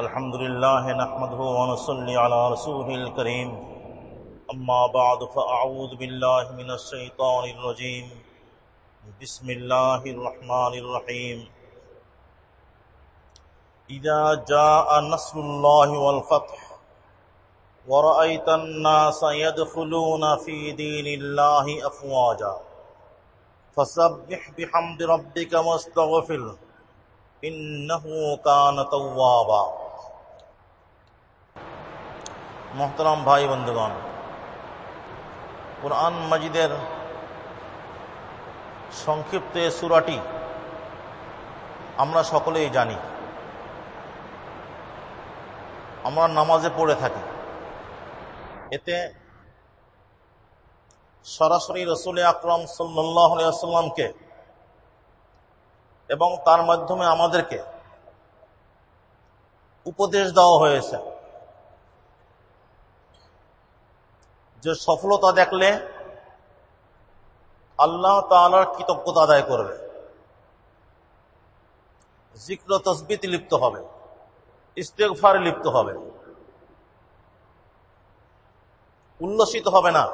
الحمد لله نحمده ونصلي على رسوله الكريم. أما بعد، فأعوذ بالله من الشيطان الرجيم. بسم الله الرحمن الرحيم. إذا جاء نصر الله والفتح، ورأيت الناس يدخلون في دين الله أفواجا، فسبح بحمد ربك واستغفر، إنه كان توابا. মোহতারাম ভাই বন্ধুগণ, কোরআন মাজিদের সংক্ষিপ্ত সুরাটি আমরা সকলেই জানি। আমরা নামাজে পড়ে থাকি। এতে সরাসরি রসুল আকরম সাল্লামকে এবং তার মাধ্যমে আমাদেরকে উপদেশ দেওয়া হয়েছে। যে সফলতা দেখলে আল্লাহ তালার কৃতজ্ঞতা আদায় করবে। জিক্র তসবিতে লিপ্ত হবে। ইস্তেকফারে লিপ্ত হবে। উল্লসিত হবে না।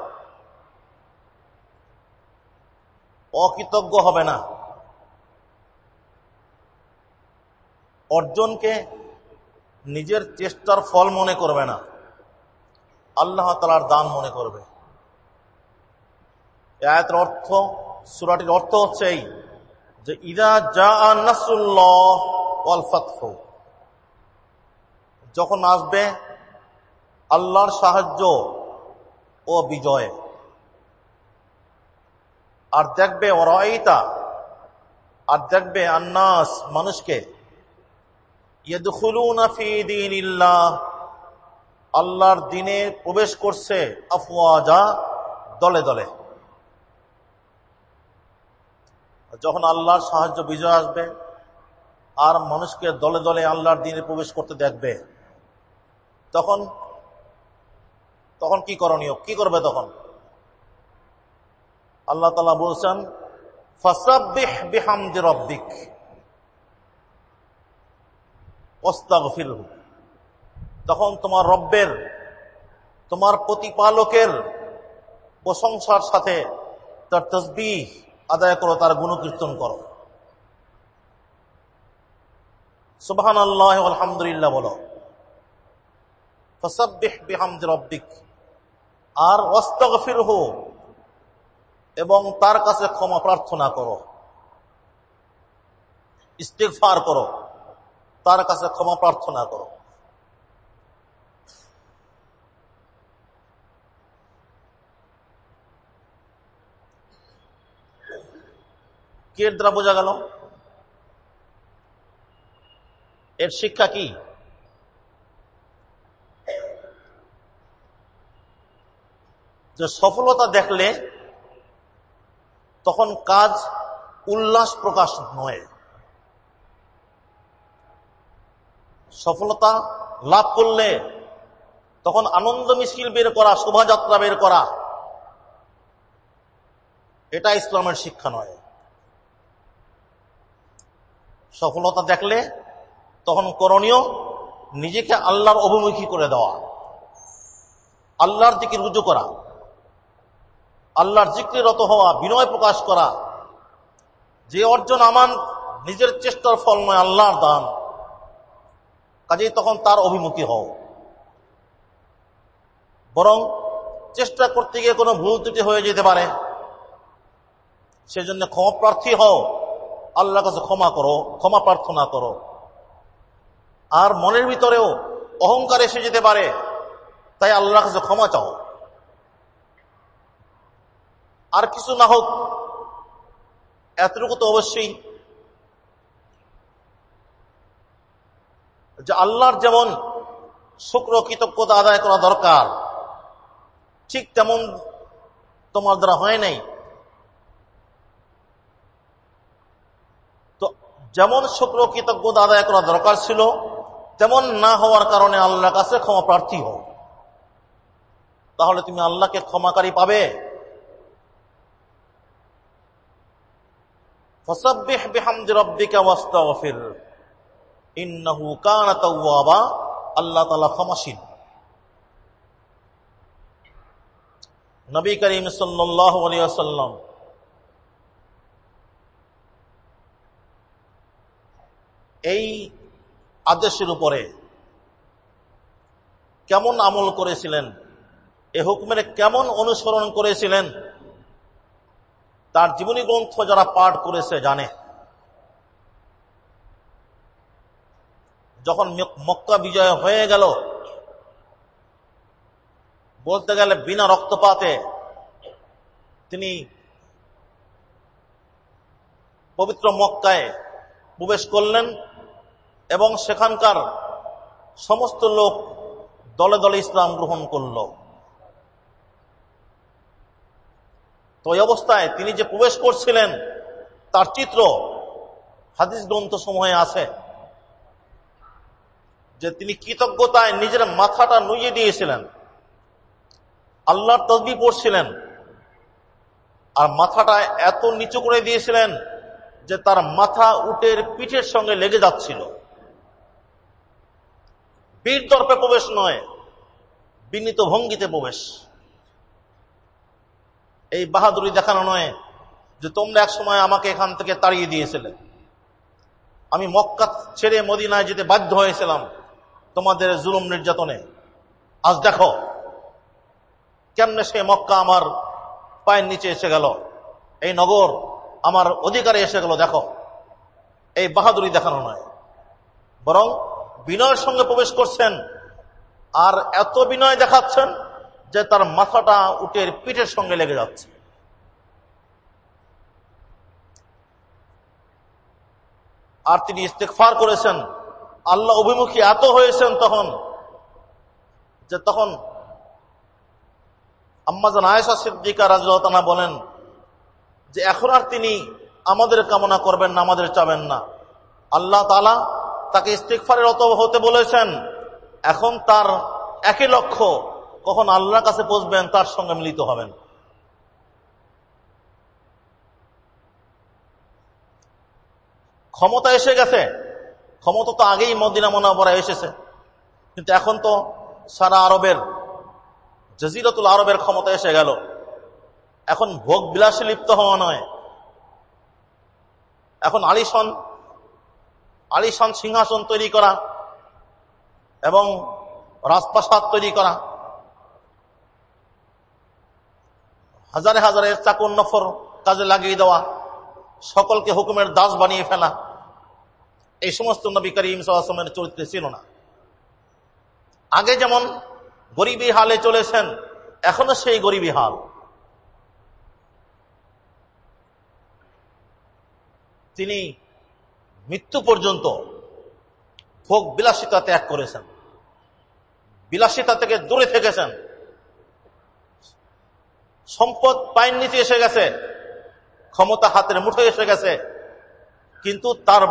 অকৃতজ্ঞ হবে না। অর্জনকে নিজের চেষ্টার ফল মনে করবে না। আল্লাহ তালার দান মনে করবে। আয়াতের অর্থ, সুরাটির অর্থ হচ্ছে এই, যে ইদা যা নাসুল্লাহ যখন আসবে আল্লাহর সাহায্য ও বিজয়। আর দেখবে, ওরাইতা, আর দেখবে আন্নাস, মানুষকে। আল্লাহর দিনে প্রবেশ করছে, আফওয়াজা দলে দলে। যখন আল্লাহর সাহায্য, বিজয় আসবে, আর মানুষকে দলে দলে আল্লাহর দিনে প্রবেশ করতে দেখবে, তখন তখন কি করণীয়? কি করবে তখন? আল্লাহ তালা বলছেন ফাসাবিহ বিহামদি রব্বিক অস্তাগফির তখন তোমার রব্বের, তোমার প্রতিপালকের প্রশংসার সাথে তার তসবি আদায় করো, তার গুণকীর্তন করো। সুবাহান আল্লাহ আলহামদুলিল্লাহ বলো। ফসাবিহ বিহামদি রব্বিক। আর অস্তগফির হো এবং তার কাছে ক্ষমা প্রার্থনা করো। ইস্তেকফার করো। তার কাছে ক্ষমা প্রার্থনা করো। কে দ্বারা বোঝা গেল? এর শিক্ষা কি? যে সফলতা দেখলে তখন কাজ উল্লাস প্রকাশ নয়। সফলতা লাভ করলে তখন আনন্দ মিছিল বের করা, শোভাযাত্রা বের করা, এটা ইসলামের শিক্ষা নয়। সফলতা দেখলে তখন করণীয় নিজেকে আল্লাহর অভিমুখী করে দেওয়া। আল্লাহর দিকে রুজু করা। আল্লাহর জিক্রে রত হওয়া, বিনয় প্রকাশ করা। যে অর্জন আমার নিজের চেষ্টার ফল নয়, আল্লাহর দান। কাজেই তখন তার অভিমুখী হও। বরং চেষ্টা করতে গিয়ে কোনো ভুল ত্রুটি হয়ে যেতে পারে। সেজন্য ক্ষমা প্রার্থী হও। আল্লাহ কাছে ক্ষমা করো, ক্ষমা প্রার্থনা করো। আর মনের ভিতরেও অহংকার এসে যেতে পারে, তাই আল্লাহ কাছে ক্ষমা চাও। আর কিছু না হোক, এতটুকু তো অবশ্যই যে আল্লাহর যেমন শুক্র কৃতজ্ঞতা আদায় করা দরকার, ঠিক তেমন তোমার দ্বারা হয় নাই তো যেমন শুক্র কৃতজ্ঞতা আদায় করা দরকার ছিল, তেমন না হওয়ার কারণে আল্লাহর কাছে ক্ষমা প্রার্থী হও। তাহলে তুমি আল্লাহকে ক্ষমাকারী পাবে। আল্লাহ তাআলা নবী করিম সাল্লাল্লাহু আলাইহি এই আদেশের উপরে কেমন আমল করেছিলেন? এ হুকুমের কেমন অনুসরণ করেছিলেন? তার জীবনী গ্রন্থ যারা পাঠ করেছে জানে। যখন মক্কা বিজয় হয়ে গেল, বলতে গেলে বিনা রক্তপাতে তিনি পবিত্র মক্কায় প্রবেশ করলেন। এবং সেখানকার সমস্ত লোক দলে দলে ইসলাম গ্রহণ করল। তো ওই অবস্থায় তিনি যে প্রবেশ করছিলেন, তার চিত্র হাদিস গ্রন্থ সময়ে আছে যে তিনি কৃতজ্ঞতায় নিজের মাথাটা নুইয়ে দিয়েছিলেন, আল্লাহর তসবি পড়ছিলেন, আর মাথাটা এত নিচু করে দিয়েছিলেন যে তার মাথা উটের পিঠের সঙ্গে লেগে যাচ্ছিল। বীর তর্পে প্রবেশ নয়, বিনীত ভঙ্গিতে প্রবেশ। এই বাহাদুরি দেখানো নয় যে তোমরা এক সময় আমাকে এখান থেকে তাড়িয়ে দিয়েছিলে। আমি মক্কা ছেড়ে মদিনায় যেতে বাধ্য হয়েছিলাম তোমাদের জুলুম নির্যাতনে। আজ দেখো কেমনে সে মক্কা আমার পায়ের নিচে এসে গেল। এই নগর আমার অধিকারে এসে গেল, দেখো। এই বাহাদুরি দেখানো নয়, বরং বিনয়ের সঙ্গে প্রবেশ করছেন আর এত বিনয় দেখাচ্ছেন যে তার মাথাটা উটের পিঠের সঙ্গে লেগে যাচ্ছে। আর তিনি ইস্তেকফার করেছেন। আল্লাহ অভিমুখী এত হয়েছেন তখন যে তখন আম্মাজান আয়েশা সিদ্দিকা রাজনা বলেন যে এখন আর তিনি আমাদের কামনা করবেন না, আমাদের চাবেন না। আল্লাহ তালা তাকে ইস্তিকফারের অত হতে বলেছেন। এখন তার একই লক্ষ্য, কখন আল্লাহর কাছে পৌঁছবেন, তার সঙ্গে মিলিত হবেন। ক্ষমতা এসে গেছে। ক্ষমতা তো আগেই মদিনা মনাবরা এসেছে। কিন্তু এখন তো সারা আরবের, জজিরতুল আরবের ক্ষমতা এসে গেল। এখন ভোগ বিলাসে লিপ্ত হওয়া নয়। এখন আলিশন আলিশান সিংহাসন তৈরি করা এবং রাজপ্রাসাদ তৈরি করা। হাজারে হাজারে চাকর নফর কাজে লাগিয়ে দেওয়া, সকলকে হুকুমের দাস বানিয়ে ফেলা, এই সমস্ত নবী করিম সাল্লামের চরিত্রে ছিল না। আগে যেমন গরিবী হালে চলেছেন, এখনও সেই গরিবী হাল। তিনি মৃত্যু পর্যন্ত ভোগ বিলাসিতা ত্যাগ করেছেন। বিলাসিতা থেকে দূরে থেকেছেন। সম্পদ পায়ের নিচে এসে গেছে, ক্ষমতা হাতের মুঠে এসে গেছে, কিন্তু তার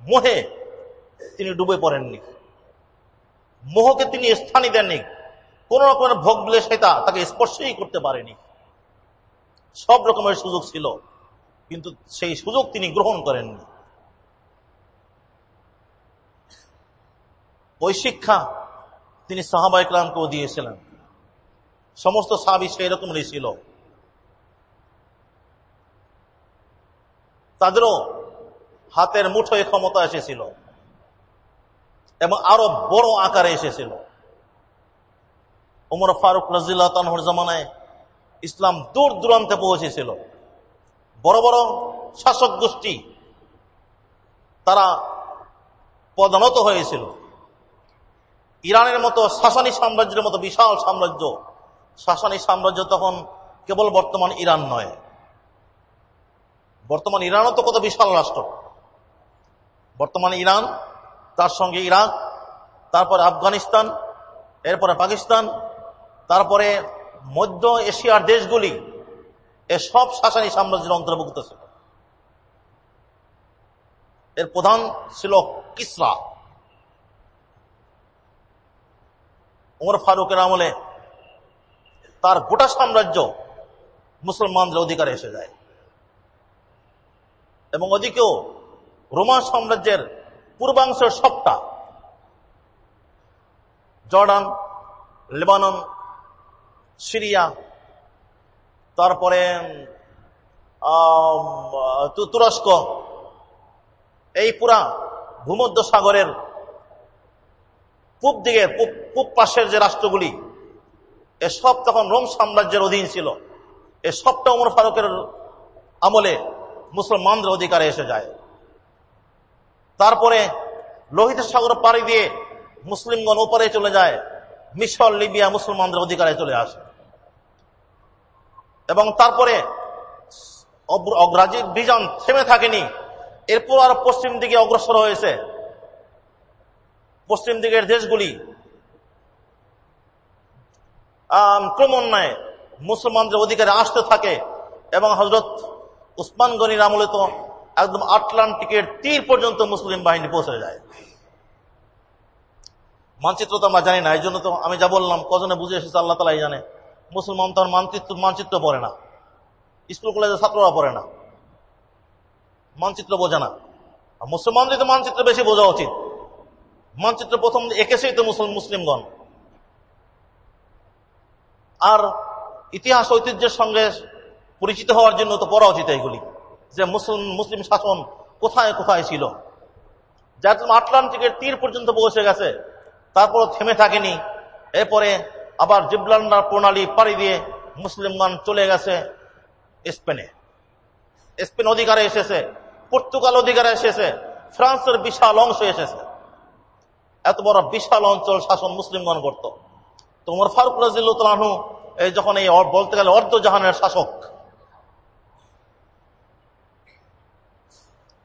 মোহে তিনি ডুবে পড়েননি। মোহকে তিনি স্থানই দেননি। কোন রকমের ভোগ বিলাসিতা তাকে স্পর্শই করতে পারেনি। সব রকমের সুযোগ ছিল, কিন্তু সেই সুযোগ তিনি গ্রহণ করেননি। ওই শিক্ষা তিনি সাহাবা ইকলামকেও দিয়েছিলেন। সমস্ত সাহাবি সেই রকমেরই ছিল তাদেরও হাতের মুঠোয় ক্ষমতা এসেছিল এবং আরও বড় আকারে এসেছিল। উমর ফারুক রাজিল্লাহ তানহর জমানায় ইসলাম দূর দূরান্তে পৌঁছেছিল। বড় বড় শাসক গোষ্ঠী তারা পদানত হয়েছিল। ইরানের মতো শাসানী সাম্রাজ্যের মতো বিশাল সাম্রাজ্য। শাসানী সাম্রাজ্য তখন কেবল বর্তমান ইরান নয়। বর্তমান ইরানও তো কত বিশাল রাষ্ট্র। বর্তমান ইরান, তার সঙ্গে ইরাক, তারপরে আফগানিস্তান, এরপরে পাকিস্তান, তারপরে মধ্য এশিয়ার দেশগুলি, এ সব শাসানী সাম্রাজ্যের অন্তর্ভুক্ত ছিল। এর প্রধান ছিল কিসরা। উমর ফারুকের আমলে তার গোটা সাম্রাজ্য মুসলমানদের অধিকারে এসে যায়। এবং ওদিকেও রোমান সাম্রাজ্যের পূর্বাংশের সবটা, জর্ডান, লেবানন, সিরিয়া, তারপরে তুরস্ক এই পুরা ভূমধ্য সাগরের পূব দিকে, পূব পাশের যে রাষ্ট্রগুলি এসব তখন রোম সাম্রাজ্যের অধীন ছিল। এ সবটা উমর ফারুকের আমলে মুসলমানদের অধিকারে এসে যায়। তারপরে লোহিত সাগর পাড়ি দিয়ে মুসলিমগণ ওপারে চলে যায়, মিশর, লিবিয়া মুসলমানদের অধিকারে চলে আসে। এবং তারপরে অগ্রাজিক বিজন থেমে থাকেনি। এরপর আর পশ্চিম দিকে অগ্রসর হয়েছে। পশ্চিম দিকের দেশগুলি ক্রমান্বয়ে মুসলমানদের অধিকারে আসতে থাকে এবং হজরত উসমান গনির আমলে তো একদম আটলান্টিকের তীর পর্যন্ত মুসলিম বাহিনী পৌঁছে যায়। মানচিত্র তো আমরা জানি না এই জন্য তো আমি যা বললাম, কজনে বুঝে এসেছে আল্লাহ তালাই জানে। মুসলমান তো মানচিত্র মানচিত্র পড়ে না। স্কুল, কলেজের ছাত্ররা পড়ে না। মানচিত্র বোঝে না। মুসলমানদের তো মানচিত্র বেশি বোঝা উচিত। মানচিত্র প্রথম একেছেই তো মুসলিম মুসলিমগণ। আর ইতিহাস, ঐতিহ্যের সঙ্গে পরিচিত হওয়ার জন্য তো পড়া উচিত এইগুলি, যে মুসলিম মুসলিম শাসন কোথায় কোথায় ছিল। যার জন্য আটলান্টিকের তীর পর্যন্ত পৌঁছে গেছে তারপর থেমে থাকেনি। এরপরে আবার জিবলান্ডার প্রণালী পাড়ি দিয়ে মুসলিমগণ চলে গেছে স্পেনে। স্পেন অধিকারে এসেছে, পর্তুগাল অধিকারে এসেছে, ফ্রান্সের বিশাল অংশ এসেছে। এত বড় বিশাল অঞ্চল শাসন মুসলিমগণ করত। তোমার ফারুক রাজিল্লাহু এই যখন এই বলতে গেলে অর্ধজাহানের শাসক,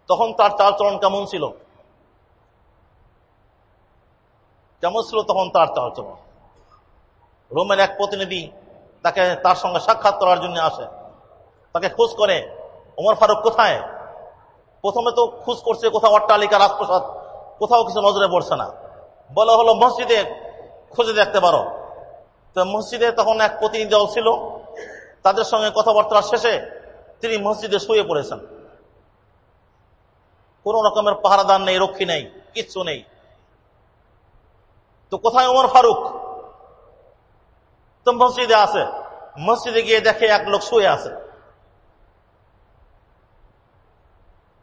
তখন তার চালচলন কেমন ছিল? কেমন ছিল তখন তার চালচলন? রোমের এক প্রতিনিধি তাকে তার সঙ্গে সাক্ষাৎ করার জন্য আসে। তাকে খোঁজ করে ওমর ফারুক কোথায়? প্রথমে তো খোঁজ করছে কোথাও অট্টালিকা, রাজপ্রসাদ, কোথাও কিছু নজরে পড়ছে না। বলা হলো, মসজিদে খুঁজে দেখতে পারো। তো মসজিদে তখন এক প্রতিনিধি দল ছিল। তাদের সঙ্গে কথাবার্তা শেষে তিনি মসজিদে শুয়ে পড়েছেন। কোন রকমের পাহারাদার নেই, রক্ষী নেই, কিচ্ছু নেই। তো কোথায় ওমর ফারুক? তো মসজিদে আছে। মসজিদে গিয়ে দেখে এক লোক শুয়ে আছে।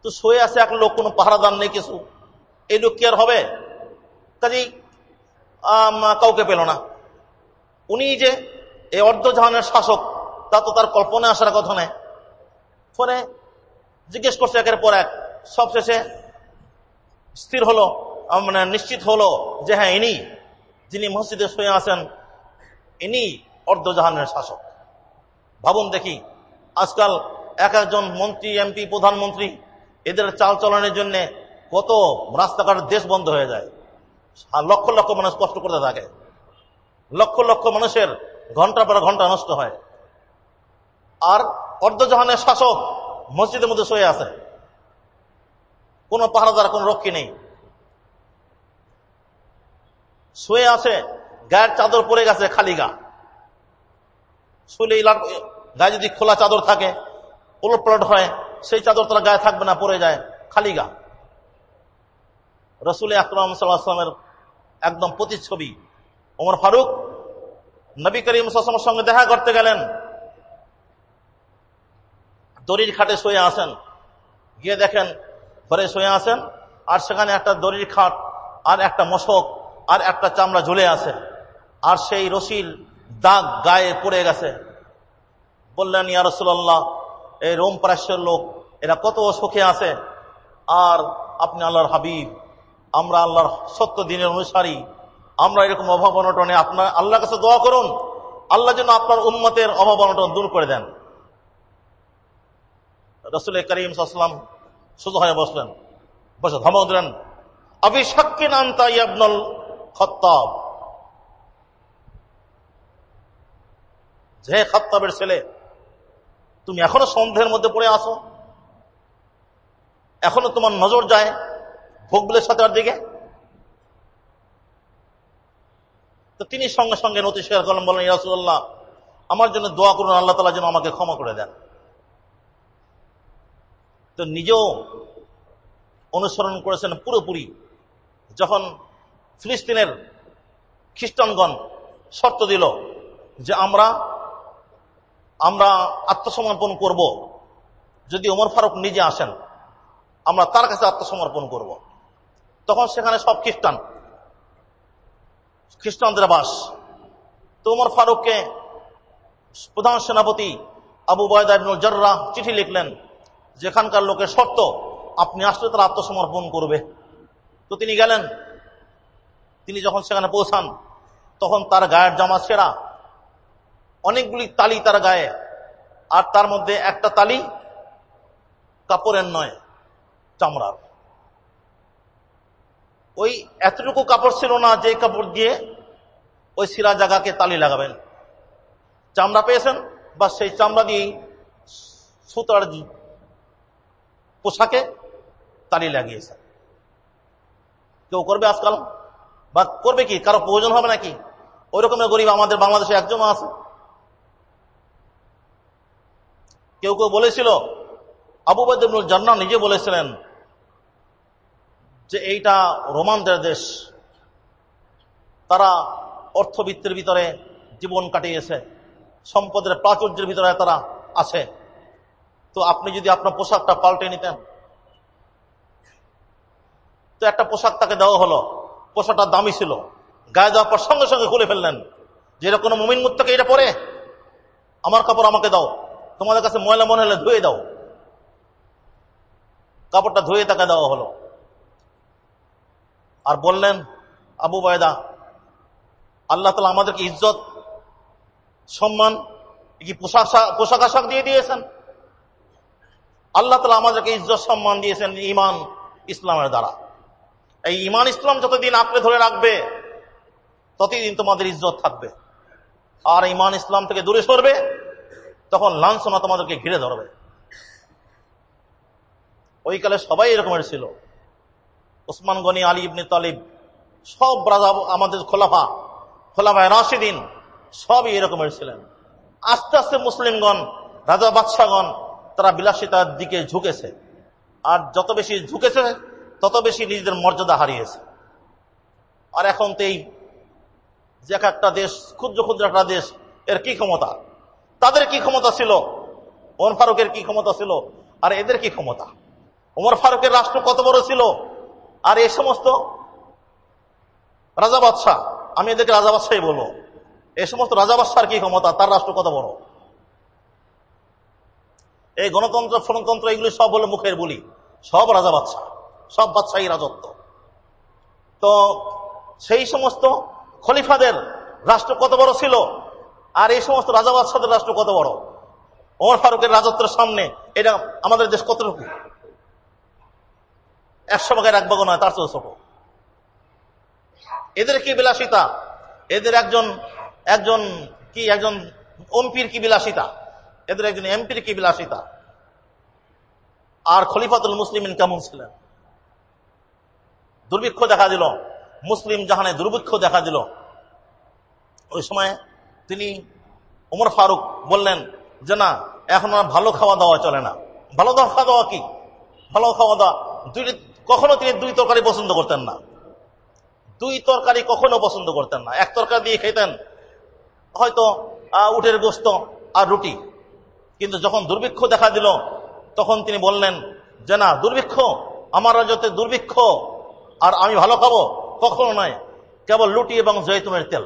তো শুয়ে আছে এক লোক, কোনো পাহারাদার নেই কিছু। এই লোক কি আর হবে? কাজেই কাউকে পেল না। উনি যে এই অর্ধজাহানের শাসক, তা তো তার কল্পনা আসার কথা নেই ফলে জিজ্ঞেস করছে একের পর এক। সবশেষে স্থির হলো মানে নিশ্চিত হলো যে হ্যাঁ ইনি, যিনি মসজিদে শুয়ে আছেন, ইনি অর্ধজাহানের শাসক। ভাবুন দেখি, আজকাল এক একজন মন্ত্রী, এমপি, প্রধানমন্ত্রী, এদের চাল চলনের জন্য কত রাস্তাঘাট দেশ বন্ধ হয়ে যায়। আর লক্ষ লক্ষ মানুষ কষ্ট করতে থাকে। লক্ষ লক্ষ মানুষের ঘণ্টা পর ঘণ্টা নষ্ট হয়। আর অর্ধজাহানের শাসক মসজিদের মধ্যে শুয়ে আছে। কোনো পাহারাদার, কোনো রক্ষী নেই। শুয়ে আছে, গায়ের চাদর পরে গেছে খালি গা। শুলে গায়ে যদি খোলা চাদর থাকে উলট পালট হয়, সেই চাদর তারা গায়ে থাকবে না পরে যায়, খালি গা। রসুল আকরাম সাল্লাহামের একদম প্রতিচ্ছবি। ওমর ফারুক নবী করিম সাসমের সঙ্গে দেখা করতে গেলেন। দড়ির খাটে শুয়ে আসেন গিয়ে দেখেন ঘরে শুয়ে আসেন আর সেখানে একটা দড়ির খাট আর একটা মশক আর একটা চামড়া ঝুলে আছে। আর সেই রশির দাগ গায়ে পড়ে গেছে। বললেন, ইয়া রসুল্লাহ এই রোম পারাস্যের লোক, এরা কত সুখে আছে। আর আপনি আল্লাহর হাবিব আমরা আল্লাহর সত্য দিনের অনুসারী। আমরা এরকম অভাব অনটনে আপনার আল্লাহর কাছে দোয়া করুন। আল্লাহ যেন আপনার উন্মতের অভাব অনটন দূর করে দেন। রসুল করিম সাল্লাম শুধু হয়ে বসলেন। বসে ধমক দিলেন, আবিশাক্কিন আন্তা ইয়াবনুল খত্তাব? যে খত্তাবের ছেলে, তুমি এখনও সন্দেহের মধ্যে পড়ে আসো এখনও তোমার নজর যায়? ভোগগুলের সাথে দিকে? তো তিনি সঙ্গে সঙ্গে নতি করলেন বলেন ইয়াসুল্লাহ আমার জন্য দোয়া করুন, আল্লাহ তালা যেন আমাকে ক্ষমা করে দেন। তো নিজেও অনুসরণ করেছেন পুরোপুরি। যখন ফিলিস্তিনের খ্রিস্টানগণ শর্ত দিল যে আমরা আমরা আত্মসমর্পণ করব, যদি ওমর ফারুক নিজে আসেন, আমরা তার কাছে আত্মসমর্পণ করব। তখন সেখানে সব খ্রিস্টান। খ্রিস্টানদের বাস। তো ওমর ফারুককে প্রধান সেনাপতি আবু বয়দাবনুল জর্রা চিঠি লিখলেন, যেখানকার লোকের শর্ত, আপনি আসলে তারা আত্মসমর্পণ করবে। তো তিনি গেলেন। তিনি যখন সেখানে পৌঁছান, তখন তার গায়ের জামা ছেঁড়া, অনেকগুলি তালি তার গায়ে, আর তার মধ্যে একটা তালি কাপড়ের নয়, চামড়ার। ওই এতটুকু কাপড় ছিল না যে কাপড় দিয়ে ওই সিরা জায়গাকে তালি লাগাবেন। চামড়া পেয়েছেন? বা সেই চামড়া দিয়েই সুতার পোশাকে তালি লাগিয়েছেন। কেউ করবে আজকাল? বা করবে কি? কারও প্রয়োজন হবে নাকি? ওই রকমের গরিব আমাদের বাংলাদেশে একজন আছে। কেউ কেউ বলেছিল, আবু বদুল জান্না নিজে বলেছিলেন যে এইটা রোমানদের দেশ। তারা অর্থবিত্তের ভিতরে জীবন কাটিয়েছে। সম্পদের প্রাচুর্যের ভিতরে তারা আছে। তো আপনি যদি আপনার পোশাকটা পাল্টে নিতেন, তো একটা পোশাক তাকে দেওয়া হলো। পোশাকটা দামি ছিল। গায়ে দেওয়ার পর সঙ্গে সঙ্গে খুলে ফেললেন। যে এটা কোনো মুমিন মুত্তাকে এটা পরে? আমার কাপড় আমাকে দাও। তোমাদের কাছে ময়লা মনে হলে ধুয়ে দাও। কাপড়টা ধুয়ে তাকে দেওয়া হলো। আর বললেন, আবু বায়দা আল্লাহ তালা আমাদেরকে ইজ্জত, সম্মান কি পোশাক পোশাক আশাক দিয়ে দিয়েছেন? আল্লাহ তালা আমাদেরকে ইজ্জত, সম্মান দিয়েছেন ইমান ইসলামের দ্বারা। এই ইমান ইসলাম যতদিন আঁকড়ে ধরে রাখবে, ততদিন তোমাদের ইজ্জত থাকবে। আর ইমান ইসলাম থেকে দূরে সরবে, তখন লাঞ্ছনা তোমাদেরকে ঘিরে ধরবে। ওই কালে সবাই এরকমের ছিল। ওসমান গনি, আলী ইবনে তালিব, সব রাজা আমাদের খোলাফা, খোলাফায় রাশিদিন, সবই এরকমের ছিলেন আস্তে আস্তে মুসলিমগণ, রাজা বাদশাগণ তারা বিলাসিতার দিকে ঝুঁকেছে। আর যত বেশি ঝুঁকেছে, তত বেশি নিজেদের মর্যাদা হারিয়েছে। আর এখন তো এই যে একটা দেশ, ক্ষুদ্র ক্ষুদ্র একটা দেশ, এর কি ক্ষমতা? তাদের কি ক্ষমতা ছিল? ওমর ফারুকের কি ক্ষমতা ছিল? আর এদের কি ক্ষমতা? ওমর ফারুকের রাষ্ট্র কত বড় ছিল? আর এই সমস্ত রাজা বাদশাহ, আমি এদেরকে রাজা বাদশাহী বলব। এই সমস্ত রাজা বাদশার কি ক্ষমতা? তার রাষ্ট্র কত বড়? এই গণতন্ত্র ফণতন্ত্র এগুলি সব হলো মুখের বলি। সব রাজা বাদশাহ। সব বাদশাহী রাজত্ব। তো সেই সমস্ত খলিফাদের রাষ্ট্র কত বড় ছিল? আর এই সমস্ত রাজা বাদশাদের রাষ্ট্র কত বড়? ওমর ফারুকের রাজত্বের সামনে এটা আমাদের দেশ কতটুকু? একশো ভাগের এক ভাগ নয়, তার চেয়ে ছোট। এদের কি বিলাসিতা? এদের একজন একজন কি, একজন এমপির কি বিলাসিতা? এদের একজন এমপির কি বিলাসিতা? আর খলিফাতুল মুসলিম কেমন ছিলেন? দুর্ভিক্ষ দেখা দিল, মুসলিম জাহানে দুর্ভিক্ষ দেখা দিল। ওই সময় তিনি উমর ফারুক বললেন যে, না, এখন আর ভালো খাওয়া দাওয়া চলে না। ভালো খাওয়া দাওয়া কি? ভালো খাওয়া দাওয়া দুই কখনো তিনি দুই তরকারি পছন্দ করতেন না। দুই তরকারি কখনো পছন্দ করতেন না। এক তরকারি দিয়ে খেতেন হয়তো উঠের গোস্ত আর রুটি। কিন্তু যখন দুর্ভিক্ষ দেখা দিল, তখন তিনি বললেন, যে না, দুর্ভিক্ষ, আমার রাজ্যতে দুর্ভিক্ষ, আর আমি ভালো খাব? কখনো নয়, কেবল লুটি এবং জৈতুনের তেল।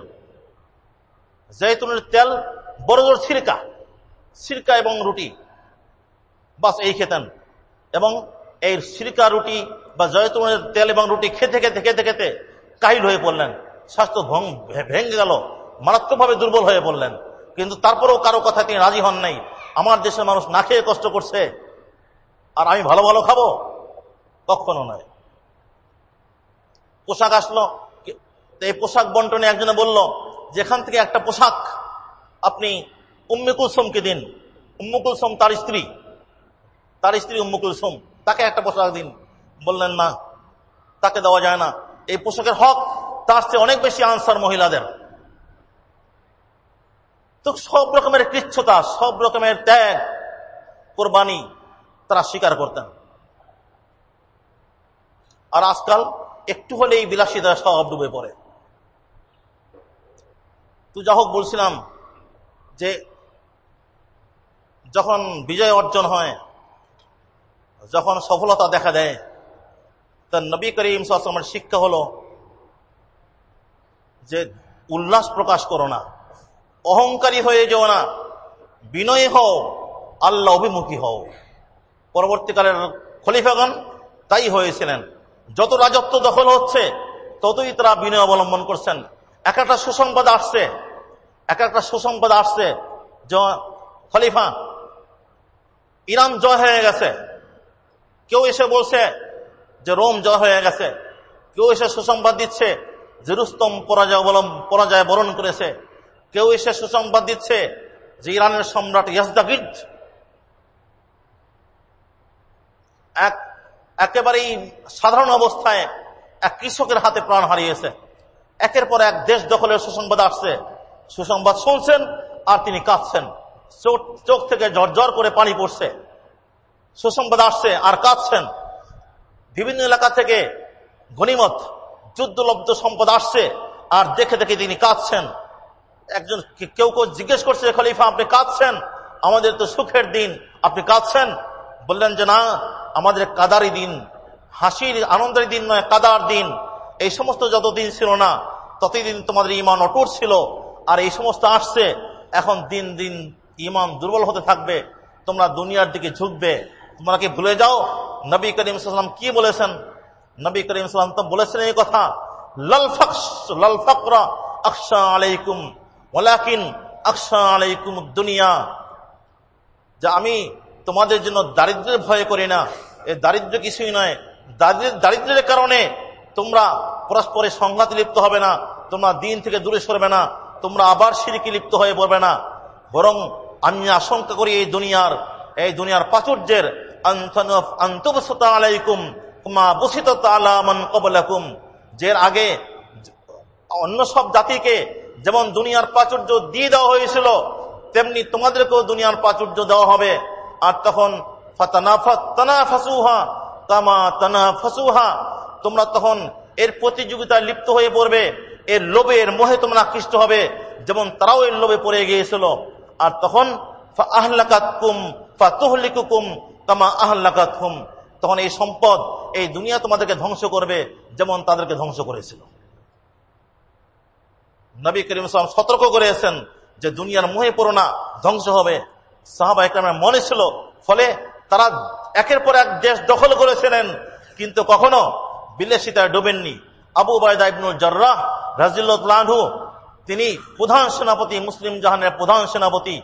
জৈতুনের তেল বড় জোর সিরকা সিরকা এবং রুটি। বাস এই খেতেন। এবং এই সিরকা রুটি বা জয়তুনের তেল এবং রুটি খেতে খেতে খেতে খেতে কাহিল হয়ে পড়লেন, স্বাস্থ্য ভেঙে গেল, মারাত্মকভাবে দুর্বল হয়ে পড়লেন। কিন্তু তারপরেও কারও কথা তিনি রাজি হন নাই। আমার দেশের মানুষ না খেয়ে কষ্ট করছে, আর আমি ভালো ভালো খাব? কখনো নয়। পোশাক আসলো এই পোশাক বন্টনে একজনে বলল, যেখান থেকে একটা পোশাক আপনি উম্মিকুল সোমকে দিন উম্মুকুল সোম তার স্ত্রী তার স্ত্রী উম্মুকুল সোম তাকে একটা পোশাক দিন। বললেন, না, তাকে দেওয়া যায় না। এই পোশাকের হক, তার চেয়ে অনেক বেশি আনসার মহিলাদের। তো সব রকমের কৃচ্ছতা, সব রকমের ত্যাগ, কোরবানি তারা স্বীকার করতেন। আর আজকাল একটু হলে হলেই বিলাসিতা সব ডুবে পড়ে। তো যা হোক বলছিলাম যে, যখন বিজয় অর্জন হয়, যখন সফলতা দেখা দেয় তার নবী করিম সালামের শিক্ষা হলো যে উল্লাস প্রকাশ করো না, অহংকারী হয়ে যাও না, বিনয়ী হও, আল্লাহ অভিমুখী হও। পরবর্তীকালের খলিফাগণ তাই হয়েছিলেন। যত রাজত্ব দখল হচ্ছে, ততই তারা বিনয় অবলম্বন করছেন। এক একটা সুসংবাদ আসছে, এক একটা সুসংবাদ আসছে খলিফা, ইরান জয় হয়ে গেছে। কেউ এসে বলছে যে রোম জয় হয়ে গেছে, কেউ এসে সুসংবাদ দিচ্ছে যে রুস্তম পরাজয় পরাজয় বরণ করেছে, কেউ এসে সুসংবাদ দিচ্ছে যে ইরানের সম্রাট ইয়াজদাগিদ এক, একেবারেই সাধারণ অবস্থায় এক কৃষকের হাতে প্রাণ হারিয়েছে। একের পর এক দেশ দখলের সুসংবাদ আসছে। সুসংবাদ শুনছেন আর তিনি কাঁদছেন। চোখ থেকে ঝরঝর করে পানি পড়ছে। সুসংবাদ আসছে আর কাঁদছেন। বিভিন্ন এলাকা থেকে গণিমত, যুদ্ধলব্ধ সম্পদ আসছে, আর দেখে দেখে তিনি কাঁদছেন। একজন কেউ কেউ জিজ্ঞেস করছে খলিফা, আপনি কাঁদছেন? আমাদের তো সুখের দিন, আপনি কাঁদছেন? বললেন যে, না, আমাদের কাদারি দিন, হাসির, আনন্দের দিন নয় কাদার দিন। এই সমস্ত যত দিন ছিল না, ততদিন তোমাদের ইমান অটুট ছিল, আর এই সমস্ত আসছে। এখন দিন দিন ইমান দুর্বল হতে থাকবে। তোমরা দুনিয়ার দিকে ঝুঁকবে। তোমরা কি ভুলে যাও? নবী করিম সাল্লাম কি বলেছেন? নবী করিম সাল্লাম তো বলেছেন এই কথা, লাল লাল ফকরা ওলাকিন আলাইকুম দুনিয়া। যা আমি তোমাদের জন্য দারিদ্রের ভয় করি না। এ দারিদ্র কিছুই নয়। দারিদ্রের কারণে তোমরা পরস্পরের সংঘাতে লিপ্ত হবে না, তোমরা দিন থেকে দূরে সরবে না, তোমরা আবার সিরিকি লিপ্ত হয়ে পড়বে না। বরং আমি আশঙ্কা করি এই দুনিয়ার এই দুনিয়ার প্রাচুর্যের যে আগে অন্য সব জাতিকে যেমন দুনিয়ার প্রাচুর্য দিয়ে দেওয়া হয়েছিল, তেমনি তোমাদেরকেও দুনিয়ার প্রাচুর্য দেওয়া হবে। আর তখন তোমরা তখন এর প্রতিযোগিতায় লিপ্ত হয়ে পড়বে, এর লোভে এর মোহে তোমরা আকৃষ্ট হবে, যেমন তারাও এর লোভে পড়ে গিয়েছিল। আর তখন তখন এই সম্পদ এই দুনিয়া তোমাদেরকে ধ্বংস করবে যেমন তাদেরকে ধ্বংস করেছিল। নবী করিম সতর্ক করেছেন যে দুনিয়ার মোহে পড়ো না, ধ্বংস হবে। সাহাবা মনে ছিল, ফলে তারা একের পর এক দেশ দখল করেছিলেন, কিন্তু কখনো বিলেসিতায় ডোবেননি। আবু বায়দা ইবনুল জর্রাহ রাজিল্লাহু তিনি প্রধান সেনাপতি, মুসলিম জাহানের প্রধান সেনাপতি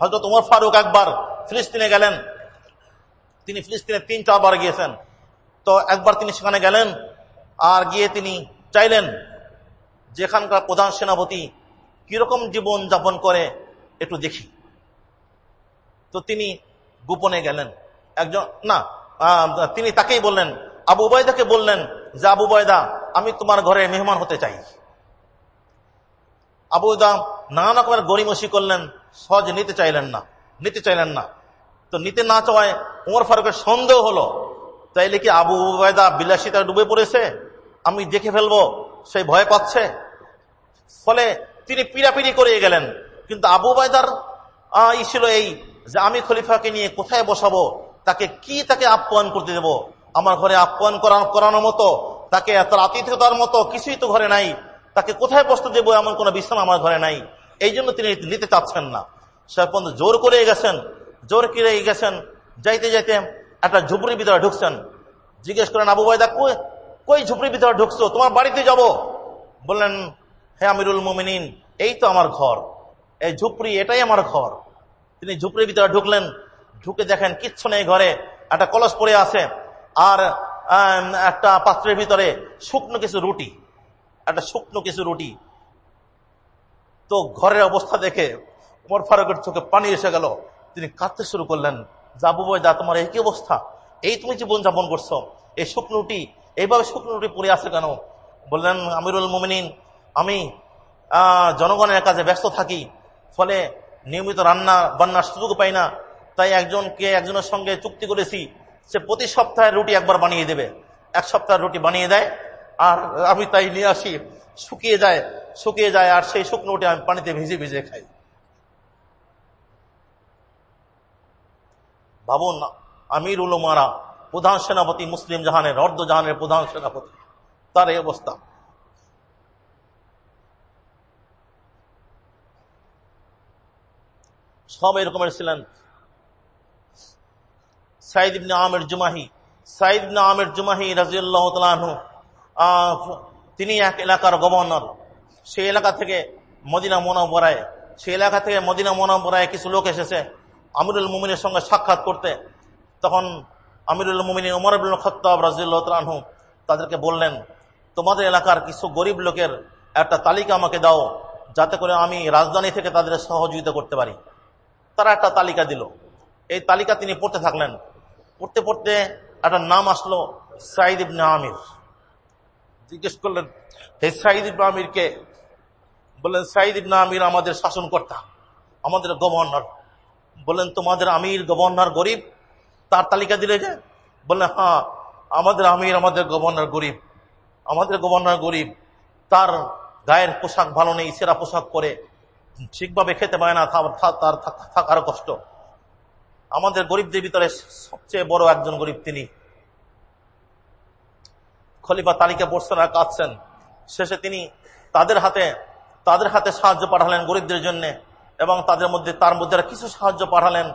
হজরত উমর ফারুক একবার ফিলিস্তিনে গেলেন। তিনি ফিলিস্তিনে তিন চারবার গিয়েছেন। তো একবার তিনি সেখানে গেলেন আর গিয়ে তিনি চাইলেন যেখানকার প্রধান সেনাপতি কীরকম জীবন যাপন করে একটু দেখি। তো তিনি গোপনে গেলেন। একজন, না তিনি তাকেই বললেন, আবু উবায়দাকে বললেন যে, আবু বয়দা আমি তোমার ঘরে মেহমান হতে চাই। আবু উদা নানা রকমের গরিমসি করলেন, সহজে নিতে চাইলেন না, নিতে চাইলেন না। তো নিতে না চাওয়ায় উমর ফারুকের সন্দেহ হলো, তাইলে কি আবু উবায়দা বিলাসিতা ডুবে পড়েছে? আমি দেখে ফেলব সেই ভয় পাচ্ছে ফলে তিনি পিড়াপিড়ি করে গেলেন। কিন্তু আবু বায়দার ই ছিল এই যে আমি খলিফাকে নিয়ে কোথায় বসাবো? তাকে কি তাকে আপ্যায়ন করতে দেব? আমার ঘরে আপ্যায়ন করানোর মতো, তাকে তার আতিথ্যতার মতো কিছুই তো ঘরে নাই। তাকে কোথায় বসতে দেবো এমন কোনো বিশ্রাম আমার ঘরে নাই। এই জন্য তিনি নিতে চাচ্ছেন না। সে জোর করে গেছেন, জোর কিরে গেছেন। যাইতে যাইতে একটা ঝুপড়ির ভিতরে ঢুকছেন। জিজ্ঞেস করেন, আবু বায়দা কই কই ঝুপড়ির ভিতরে ঢুকছো? তোমার বাড়িতে যাব? বললেন, হে আমিরুল মোমিনিন, এই তো আমার ঘর। এই ঝুপড়ি, এটাই আমার ঘর। তিনি ঝুপড়ির ভিতরে ঢুকলেন, ঢুকে দেখেন কিচ্ছু নেই ঘরে, একটা কলস পড়ে আছে, আর একটা পাত্রের ভিতরে শুকনো কিছু রুটি, একটা শুকনো কিছু রুটি। তো ঘরের অবস্থা দেখে উমর ফারুকের চোখে পানি এসে গেল। তিনি কাঁদতে শুরু করলেন যাবু যা তোমার এই কি অবস্থা? এই তুমি জীবন যাপন করছ। এই শুকনো রুটি এইভাবে শুকনো রুটি পড়ে আছে কেন? বললেন আমিরুল মোমিনিন, আমি জনগণের কাজে ব্যস্ত থাকি, ফলে নিয়মিত রান্না বান্নার সুযোগ পাই না। তাই একজনকে একজনের সঙ্গে চুক্তি করেছি, সে প্রতি সপ্তাহে রুটি একবার বানিয়ে দেবে। এক সপ্তাহ রুটি বানিয়ে দেয়, আর আমি তাই নিয়ে আসি, শুকিয়ে যায় শুকিয়ে যায়, আর সেই শুকনো উঠে আমি পানিতে ভিজে ভিজে খাই। ভাবুন আমির উলুমারা প্রধান সেনাপতি, মুসলিম জাহানের, অর্ধ জাহানের প্রধান সেনাপতি। তার এই অবস্থা। সব এরকমের ছিলেন সাইদ ইবনে আমের জুমাহি। সাইদ ইবনে আমের জুমাহি রাজিউল্লাহ তালু তিনি এক এলাকার গভর্নর। সেই এলাকা থেকে মদিনা মোনাবরায় সেই এলাকা থেকে মদিনা মোনাবরায় কিছু লোক এসেছে। আমিরুল মুমিনের সঙ্গে সাক্ষাৎ করতে তখন আমিরুল মুমিন উমর আবুল খত্তাব রাজিউল্লাহ তাদেরকে বললেন, তোমাদের এলাকার কিছু গরিব লোকের একটা তালিকা আমাকে দাও, যাতে করে আমি রাজধানী থেকে তাদের সহযোগিতা করতে পারি। তারা একটা তালিকা দিল। এই তালিকা তিনি পড়তে থাকলেন। পড়তে পড়তে একটা নাম আসলো সাইদ ইবনে আমির। জিজ্ঞেস করলেন, হে সাইদ ইবনে আমিরকে? বললেন সাইদ ইবনে আমির আমাদের শাসনকর্তা, আমাদের গভর্নর। বললেন, তোমাদের আমির গভর্নর গরিব, তার তালিকা দিলে যে? বললেন হ্যাঁ আমাদের আমির আমাদের গভর্নর গরিব, আমাদের গভর্নর গরিব, তার গায়ের পোশাক ভালো নেই, সেরা পোশাক পরে ঠিকভাবে খেতে পায় না তার থাকার কষ্ট। আমাদের গরিবদের ভিতরে সবচেয়ে বড় একজন গরিব তিনি। খলিফা তালিকা পড়ছেন আর কাঁদছেন। শেষে তিনি তাদের হাতে তাদের হাতে সাহায্য পাঠালেন গরিবদের জন্য। এবং তাদের মধ্যে, তার মধ্যে কিছু সাহায্য পাঠালেন,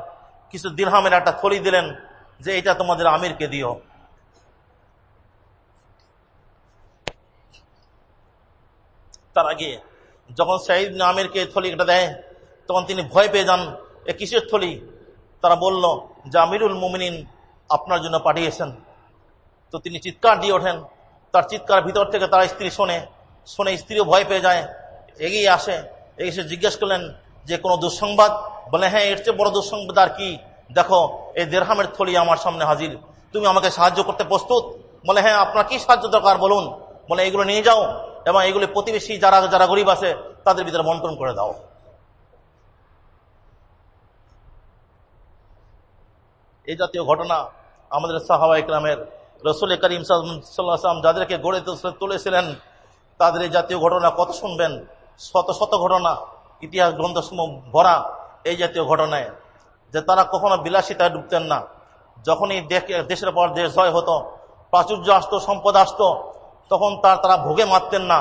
কিছু দিরহামের একটা থলি দিলেন যে এটা তোমাদের আমিরকে দিও। তার আগে যখন সাইদ আমিরকে থলিটা দেয়, তখন তিনি ভয় পেয়ে যান, এ কিসের থলি? তারা বলল যে আমিরুল মুমিনিন আপনার জন্য পাঠিয়েছেন। তো তিনি চিৎকার দিয়ে ওঠেন। তার চিৎকার ভিতর থেকে তার স্ত্রী শোনে শোনে স্ত্রীও ভয় পেয়ে যায়, এগিয়ে আসে, এসে জিজ্ঞেস করলেন যে কোনো দুঃসংবাদ, বলে হ্যাঁ এর চেয়ে বড় দুঃসংবাদ আর কি? দেখো, এই দেড়হামের থলি আমার সামনে হাজির। তুমি আমাকে সাহায্য করতে প্রস্তুত? বলে হ্যাঁ আপনার কি সাহায্য দরকার, বলুন? বলে, এগুলো নিয়ে যাও এবং এগুলি প্রতিবেশী, যারা যারা গরিব আছে, তাদের ভিতরে বন্টন করে দাও। এই জাতীয় ঘটনা আমাদের সাহাবা ইকরামের রসুল করিম সাল্লাম যাদেরকে গড়ে তুলেছিলেন, তাদের এই জাতীয় ঘটনা কত শুনবেন? শত শত ঘটনা। ইতিহাস গ্রন্থসমূহ ভরা এই জাতীয় ঘটনায়, যে তারা কখনো বিলাসিতায় ডুবতেন না। যখনই দেশের পর দেশ জয় হতো, প্রাচুর্য আসতো, সম্পদ আসতো, তখন তার তারা ভোগে মারতেন না,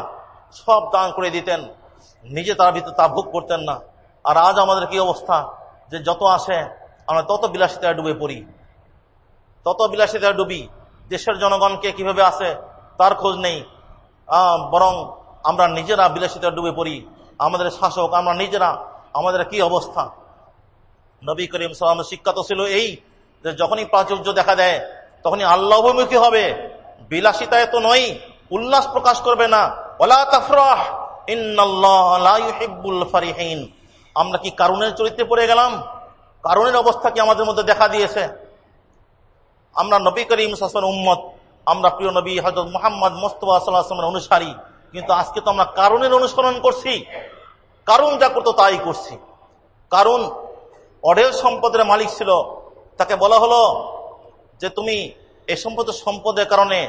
সব দান করে দিতেন। নিজে তার ভিতরে তা ভোগ করতেন না। আর আজ আমাদের কি অবস্থা? যে যত আসে, আমরা তত বিলাসিতায় ডুবে পড়ি। তত বিলাসিতায় ডুবি, দেশের জনগণকে কীভাবে আসে, তার খোঁজ নেই। বরং আমরা নিজেরা বিলাসিতায় ডুবে পড়ি। আমাদের শাসক, আমরা নিজেরা, আমাদের কি অবস্থা? নবী করিম সালামের শিক্ষা তো ছিল এই, যে যখনই প্রাচুর্য দেখা দেয়, তখনই আল্লাহমুখী হবে। বিলাসিতায় তো নয় উল্লাস প্রকাশ করবে না। ওলা তাফরাহ আমরা কি কারণের চরিত্রে পড়ে গেলাম? কারণের অবস্থা কি আমাদের মধ্যে দেখা দিয়েছে? আমরা নবী করিম সাসমের উম্মত, আমরা প্রিয় নবী হজরত মোহাম্মদ মোস্তফা সাল্লাহামের অনুসারী। কিন্তু আজকে তো আমরা কারণের অনুসরণ করছি। কারণ যা করতো তাই করছি। কারণ অডেল সম্পদের মালিক ছিল। তাকে বলা হলো যে তুমি এ সম্পদ সম্পদের কারণে